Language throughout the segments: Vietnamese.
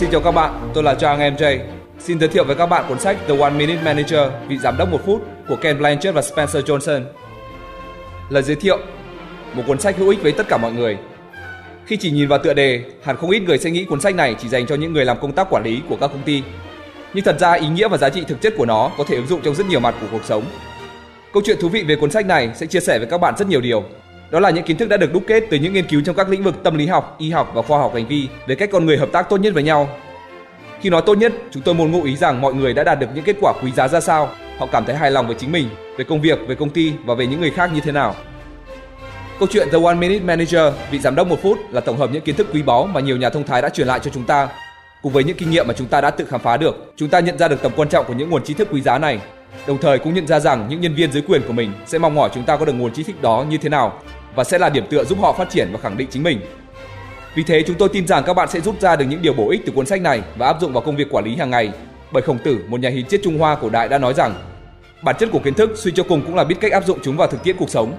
Xin chào các bạn, tôi là Trang MJ. Xin giới thiệu với các bạn cuốn sách The One Minute Manager, vị giám đốc một phút của Ken Blanchard và Spencer Johnson. Lời giới thiệu Một cuốn sách hữu ích với tất cả mọi người. Khi chỉ nhìn vào tựa đề, hẳn không ít người sẽ nghĩ cuốn sách này chỉ dành cho những người làm công tác quản lý của các công ty. Nhưng thật ra ý nghĩa và giá trị thực chất của nó có thể ứng dụng trong rất nhiều mặt của cuộc sống. Câu chuyện thú vị về cuốn sách này sẽ chia sẻ với các bạn rất nhiều điều. Đó là những kiến thức đã được đúc kết từ những nghiên cứu trong các lĩnh vực tâm lý học, y học và khoa học hành vi về cách con người hợp tác tốt nhất với nhau. Khi nói tốt nhất, chúng tôi muốn ngụ ý rằng mọi người đã đạt được những kết quả quý giá ra sao, họ cảm thấy hài lòng với chính mình, về công việc, về công ty và về những người khác như thế nào. Câu chuyện The One Minute Manager, vị giám đốc một phút là tổng hợp những kiến thức quý báu mà nhiều nhà thông thái đã truyền lại cho chúng ta. Cùng với những kinh nghiệm mà chúng ta đã tự khám phá được, chúng ta nhận ra được tầm quan trọng của những nguồn tri thức quý giá này. Đồng thời cũng nhận ra rằng những nhân viên dưới quyền của mình sẽ mong mỏi chúng ta có được nguồn tri thức đó như thế nào và sẽ là điểm tựa giúp họ phát triển và khẳng định chính mình. Vì thế chúng tôi tin rằng các bạn sẽ rút ra được những điều bổ ích từ cuốn sách này và áp dụng vào công việc quản lý hàng ngày. Bởi Khổng Tử, một nhà hiến triết Trung Hoa cổ đại đã nói rằng bản chất của kiến thức suy cho cùng cũng là biết cách áp dụng chúng vào thực tiễn cuộc sống.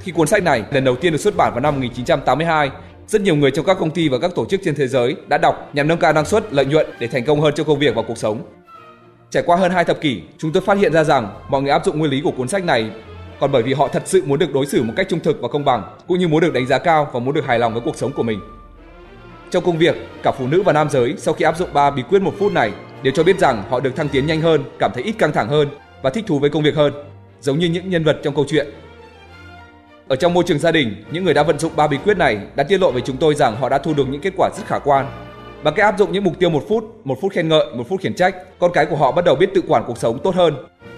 Khi cuốn sách này lần đầu tiên được xuất bản vào năm 1982, rất nhiều người trong các công ty và các tổ chức trên thế giới đã đọc nhằm nâng cao năng suất, lợi nhuận để thành công hơn trong công việc và cuộc sống. Trải qua hơn hai thập kỷ, chúng tôi phát hiện ra rằng mọi người áp dụng nguyên lý của cuốn sách này còn bởi vì họ thật sự muốn được đối xử một cách trung thực và công bằng, cũng như muốn được đánh giá cao và muốn được hài lòng với cuộc sống của mình. Trong công việc, cả phụ nữ và nam giới sau khi áp dụng ba bí quyết một phút này đều cho biết rằng họ được thăng tiến nhanh hơn, cảm thấy ít căng thẳng hơn và thích thú với công việc hơn, giống như những nhân vật trong câu chuyện. Ở trong môi trường gia đình, những người đã vận dụng ba bí quyết này đã tiết lộ với chúng tôi rằng họ đã thu được những kết quả rất khả quan. bằng cách áp dụng những mục tiêu một phút, một phút khen ngợi, một phút khiển trách, con cái của họ bắt đầu biết tự quản cuộc sống tốt hơn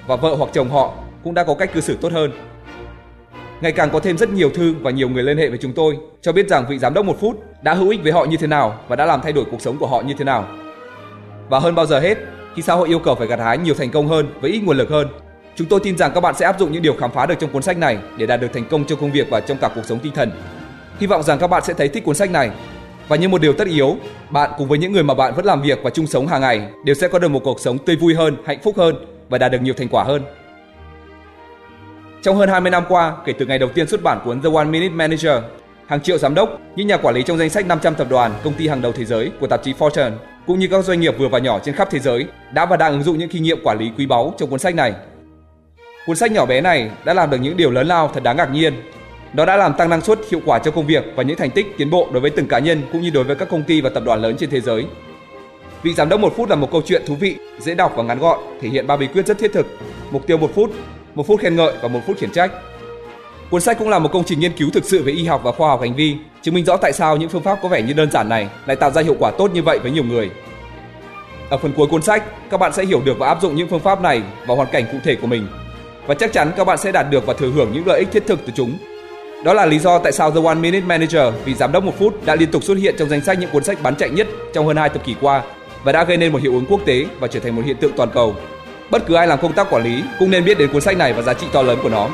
và vợ hoặc chồng họ cũng đã có cách cư xử tốt hơn. Ngày càng có thêm rất nhiều thư và nhiều người liên hệ với chúng tôi cho biết rằng vị giám đốc một phút đã hữu ích với họ như thế nào và đã làm thay đổi cuộc sống của họ như thế nào. Và hơn bao giờ hết, khi xã hội yêu cầu phải gặt hái nhiều thành công hơn với ít nguồn lực hơn, chúng tôi tin rằng các bạn sẽ áp dụng những điều khám phá được trong cuốn sách này để đạt được thành công trong công việc và trong cả cuộc sống tinh thần. Hy vọng rằng các bạn sẽ thấy thích cuốn sách này. Và như một điều tất yếu, bạn cùng với những người mà bạn vẫn làm việc và chung sống hàng ngày đều sẽ có được một cuộc sống tươi vui hơn, hạnh phúc hơn và đạt được nhiều thành quả hơn. Trong hơn 20 năm qua, kể từ ngày đầu tiên xuất bản cuốn The One Minute Manager, hàng triệu giám đốc, những nhà quản lý trong danh sách 500 tập đoàn, công ty hàng đầu thế giới của tạp chí Fortune, cũng như các doanh nghiệp vừa và nhỏ trên khắp thế giới đã và đang ứng dụng những kinh nghiệm quản lý quý báu trong cuốn sách này. Cuốn sách nhỏ bé này đã làm được những điều lớn lao thật đáng ngạc nhiên. Nó đã làm tăng năng suất, hiệu quả trong công việc và những thành tích tiến bộ đối với từng cá nhân cũng như đối với các công ty và tập đoàn lớn trên thế giới. Vị giám đốc một phút là một câu chuyện thú vị, dễ đọc và ngắn gọn, thể hiện ba bí quyết rất thiết thực. Mục tiêu một phút, một phút khen ngợi và một phút khiển trách. Cuốn sách cũng là một công trình nghiên cứu thực sự về y học và khoa học hành vi, chứng minh rõ tại sao những phương pháp có vẻ như đơn giản này lại tạo ra hiệu quả tốt như vậy với nhiều người. Ở phần cuối cuốn sách, các bạn sẽ hiểu được và áp dụng những phương pháp này vào hoàn cảnh cụ thể của mình. Và chắc chắn các bạn sẽ đạt được và thừa hưởng những lợi ích thiết thực từ chúng. Đó là lý do tại sao The One Minute Manager vì giám đốc một phút đã liên tục xuất hiện trong danh sách những cuốn sách bán chạy nhất trong hơn hai thập kỷ qua và đã gây nên một hiệu ứng quốc tế và trở thành một hiện tượng toàn cầu Bất cứ ai làm công tác quản lý cũng nên biết đến cuốn sách này và giá trị to lớn của nó.